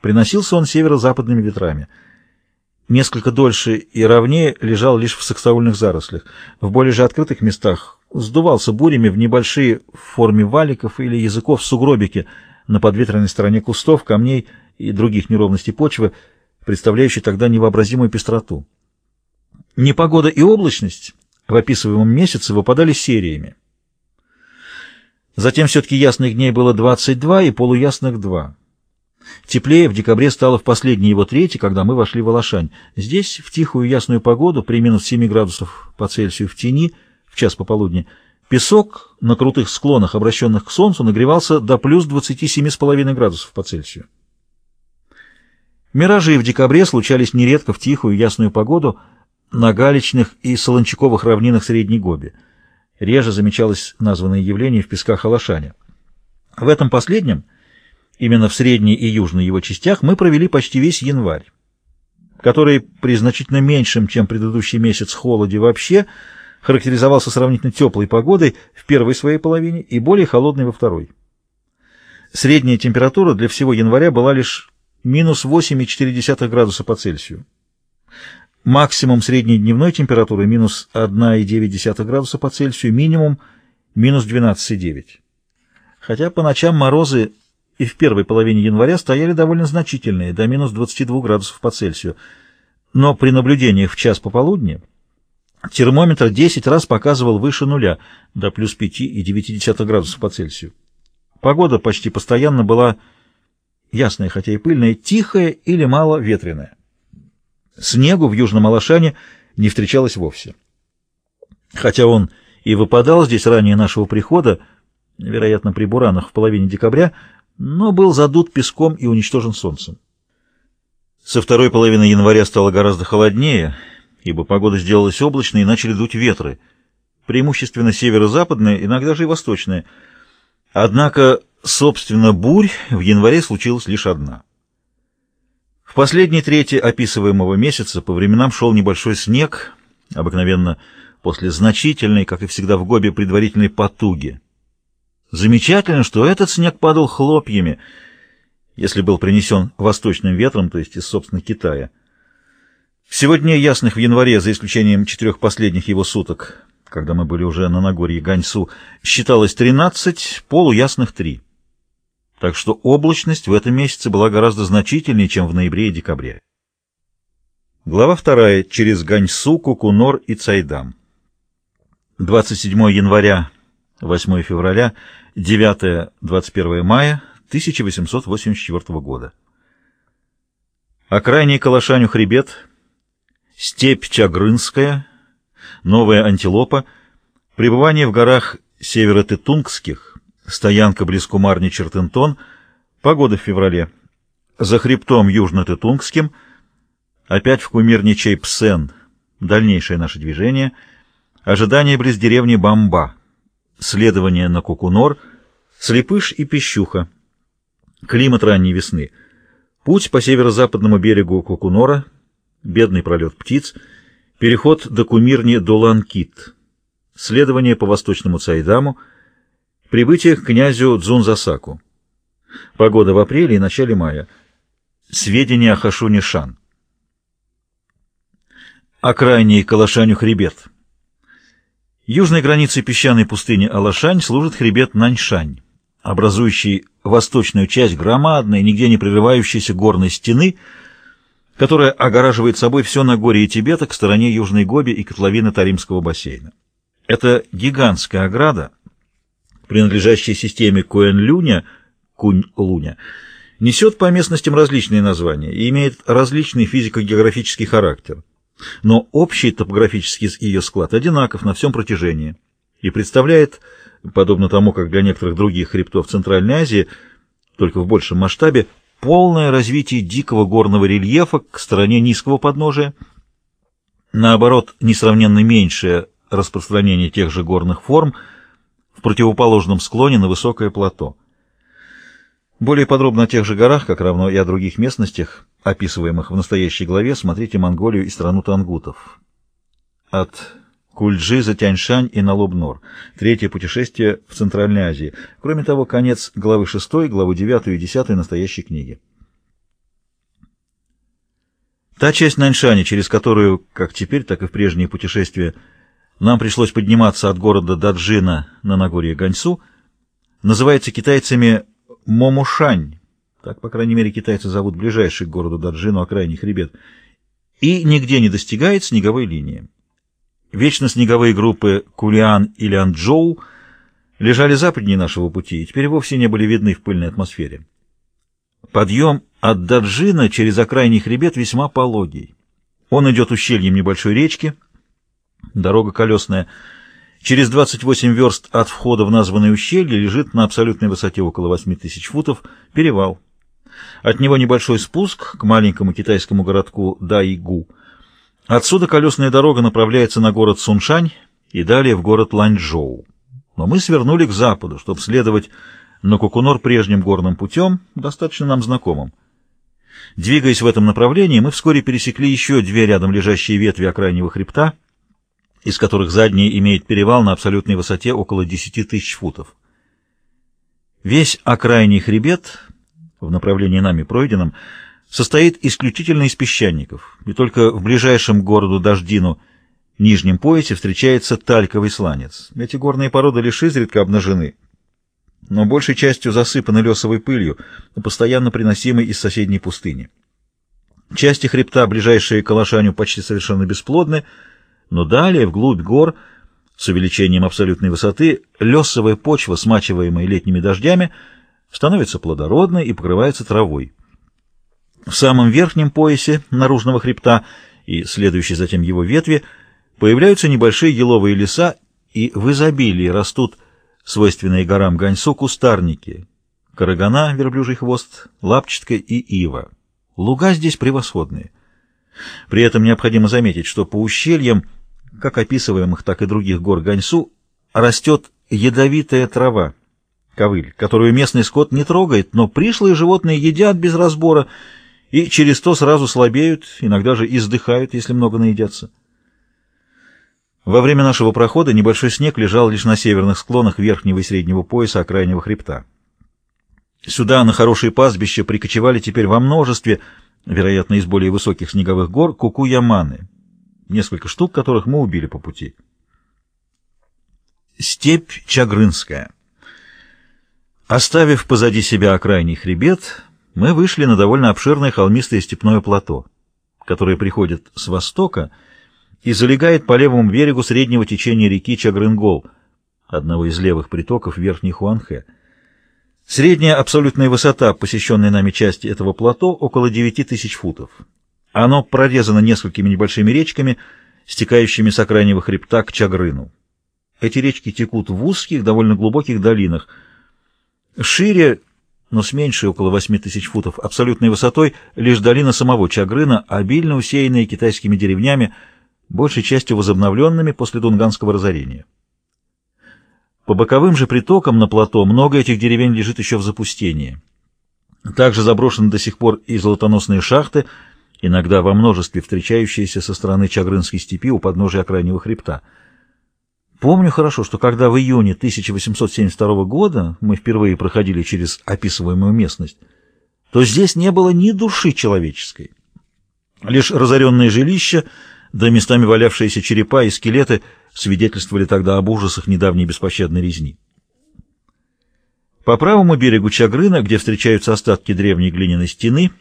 Приносился он северо-западными ветрами. Несколько дольше и ровнее лежал лишь в саксаульных зарослях. В более же открытых местах сдувался бурями в небольшие в форме валиков или языков сугробики на подветренной стороне кустов, камней и других неровностей почвы, представляющие тогда невообразимую пестроту. Непогода и облачность в описываемом месяце выпадали сериями. Затем все-таки ясных дней было 22 и полуясных 2. Теплее в декабре стало в последней его трети, когда мы вошли в Алашань. Здесь, в тихую ясную погоду, при минус 7 градусов по Цельсию в тени, в час пополудни, песок на крутых склонах, обращенных к солнцу, нагревался до плюс 27,5 градусов по Цельсию. Миражи в декабре случались нередко в тихую ясную погоду на галечных и солончаковых равнинах Средней Гоби. Реже замечалось названное явление в песках Алашаня. В этом последнем – Именно в средней и южной его частях мы провели почти весь январь, который при значительно меньшем, чем предыдущий месяц, холоде вообще характеризовался сравнительно теплой погодой в первой своей половине и более холодной во второй. Средняя температура для всего января была лишь минус 8,4 градуса по Цельсию. Максимум средней дневной температуры минус 1,9 градуса по Цельсию, минимум минус 12,9. Хотя по ночам морозы и в первой половине января стояли довольно значительные, до минус 22 градусов по Цельсию. Но при наблюдениях в час пополудни термометр 10 раз показывал выше нуля, до плюс 5,9 градусов по Цельсию. Погода почти постоянно была ясная, хотя и пыльная, тихая или мало ветреная. Снегу в Южном Алашане не встречалось вовсе. Хотя он и выпадал здесь ранее нашего прихода, вероятно, при буранах в половине декабря, но был задут песком и уничтожен солнцем. Со второй половины января стало гораздо холоднее, ибо погода сделалась облачной и начали дуть ветры, преимущественно северо-западные, иногда же и восточные. Однако, собственно, бурь в январе случилась лишь одна. В последней трети описываемого месяца по временам шел небольшой снег, обыкновенно после значительной, как и всегда в Гобе, предварительной потуги — Замечательно, что этот снег падал хлопьями, если был принесен восточным ветром, то есть из, собственно, Китая. Всего дней ясных в январе, за исключением четырех последних его суток, когда мы были уже на Нагорье Ганьсу, считалось 13, полуясных 3. Так что облачность в этом месяце была гораздо значительнее, чем в ноябре и декабре. Глава вторая. Через Ганьсу, Кукунор и Цайдам. 27 января 8 февраля, 9-21 мая 1884 года. Окрайний Калашаню хребет, степь Чагрынская, Новая Антилопа, пребывание в горах северо-тетунгских, стоянка близ Кумарни Чертентон, погода в феврале, за хребтом южно-тетунгским, опять в кумирне Чейпсен, дальнейшее наше движение, ожидание близ деревни Бамба, следование на Кукунор, Слепыш и Пищуха, климат ранней весны, путь по северо-западному берегу Кукунора, бедный пролет птиц, переход до кумирни Доланкит, следование по восточному Цайдаму, прибытие к князю Дзунзасаку, погода в апреле и начале мая, сведения о Хашуне-Шан. Окрайний Калашаню хребет. Южной границей песчаной пустыни Алашань служит хребет Наньшань, образующий восточную часть громадной, нигде не прерывающейся горной стены, которая огораживает собой все Нагорье Тибета к стороне Южной Гоби и котловины Таримского бассейна. Это гигантская ограда, принадлежащая системе Куэн-Люня, Кунь-Луня, несет по местностям различные названия и имеет различный физико-географический характер но общий топографический ее склад одинаков на всем протяжении и представляет, подобно тому, как для некоторых других хребтов Центральной Азии, только в большем масштабе, полное развитие дикого горного рельефа к стороне низкого подножия, наоборот, несравненно меньшее распространение тех же горных форм в противоположном склоне на высокое плато. Более подробно о тех же горах, как равно и о других местностях, описываемых в настоящей главе, смотрите Монголию и страну тангутов. От Кульджи за Тяньшань и на Лобнор. Третье путешествие в Центральной Азии. Кроме того, конец главы 6, главы 9 и 10 настоящей книги. Та часть Наньшани, через которую, как теперь, так и в прежние путешествия, нам пришлось подниматься от города Даджина на Нагорье Ганьсу, называется китайцами Момушань, так, по крайней мере, китайцы зовут ближайший к городу Даджину окраине хребет, и нигде не достигает снеговой линии. Вечно снеговые группы Кулиан и Лянчжоу лежали западнее нашего пути и теперь вовсе не были видны в пыльной атмосфере. Подъем от Даджина через окрайний хребет весьма пологий. Он идет ущельем небольшой речки, дорога колесная. Через 28 верст от входа в названное ущелье лежит на абсолютной высоте около 8 тысяч футов перевал. От него небольшой спуск к маленькому китайскому городку Дайгу. Отсюда колесная дорога направляется на город Суншань и далее в город Ланчжоу. Но мы свернули к западу, чтобы следовать на Кукунор прежним горным путем, достаточно нам знакомым. Двигаясь в этом направлении, мы вскоре пересекли еще две рядом лежащие ветви окраинного хребта, из которых задняя имеет перевал на абсолютной высоте около 10 тысяч футов. Весь окраинный хребет, в направлении нами пройденном, состоит исключительно из песчаников, и только в ближайшем городу Дождину нижнем поясе встречается тальковый сланец. Эти горные породы лишь изредка обнажены, но большей частью засыпаны лесовой пылью, постоянно приносимой из соседней пустыни. Части хребта, ближайшие к Алашаню, почти совершенно бесплодны, но далее, вглубь гор, с увеличением абсолютной высоты, лесовая почва, смачиваемая летними дождями, становится плодородной и покрывается травой. В самом верхнем поясе наружного хребта и следующей затем его ветви появляются небольшие еловые леса и в изобилии растут свойственные горам Ганьсу кустарники, карагана, верблюжий хвост, лапчатка и ива. Луга здесь превосходные. При этом необходимо заметить, что по ущельям, как описываемых, так и других гор Ганьсу, растет ядовитая трава, ковыль, которую местный скот не трогает, но пришлые животные едят без разбора и через то сразу слабеют, иногда же издыхают, если много наедятся. Во время нашего прохода небольшой снег лежал лишь на северных склонах верхнего и среднего пояса окраинного хребта. Сюда, на хорошие пастбища, прикочевали теперь во множестве, вероятно, из более высоких снеговых гор, куку-яманы, несколько штук которых мы убили по пути. Степь Чагрынская Оставив позади себя окрайний хребет, мы вышли на довольно обширное холмистое степное плато, которое приходит с востока и залегает по левому берегу среднего течения реки Чагрынгол, одного из левых притоков Верхней Хуанхэ. Средняя абсолютная высота посещенной нами части этого плато около 9 тысяч футов. Оно прорезано несколькими небольшими речками, стекающими с окраинного хребта к Чагрыну. Эти речки текут в узких, довольно глубоких долинах. Шире но с меньшей, около 8 тысяч футов, абсолютной высотой, лишь долина самого Чагрына, обильно усеянная китайскими деревнями, большей частью возобновленными после Дунганского разорения. По боковым же притокам на плато много этих деревень лежит еще в запустении. Также заброшены до сих пор и золотоносные шахты, иногда во множестве встречающиеся со стороны Чагрынской степи у подножия окраинного хребта – Помню хорошо, что когда в июне 1872 года мы впервые проходили через описываемую местность, то здесь не было ни души человеческой. Лишь разоренные жилища, да местами валявшиеся черепа и скелеты свидетельствовали тогда об ужасах недавней беспощадной резни. По правому берегу Чагрына, где встречаются остатки древней глиняной стены,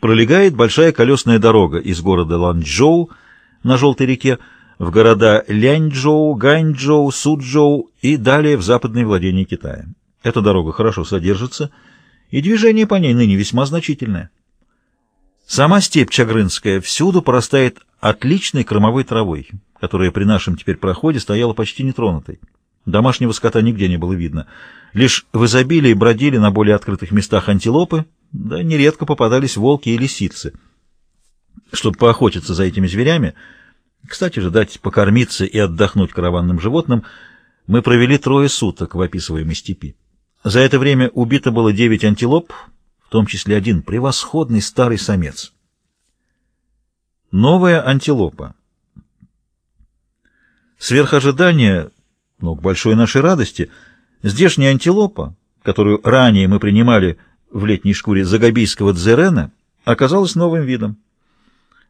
пролегает большая колесная дорога из города Ланчжоу на Желтой реке, в города Ляньчжоу, Ганьчжоу, Суджоу и далее в западные владения Китая. Эта дорога хорошо содержится, и движение по ней ныне весьма значительное. Сама степь Чагрынская всюду порастает отличной кормовой травой, которая при нашем теперь проходе стояла почти нетронутой. Домашнего скота нигде не было видно. Лишь в изобилии бродили на более открытых местах антилопы, да нередко попадались волки и лисицы. Чтобы поохотиться за этими зверями, кстати же, дать покормиться и отдохнуть караванным животным, мы провели трое суток в описываемой степи. За это время убито было девять антилоп, в том числе один превосходный старый самец. Новая антилопа. Сверх ожидания, но к большой нашей радости, здешняя антилопа, которую ранее мы принимали в летней шкуре загобийского дзерена, оказалась новым видом.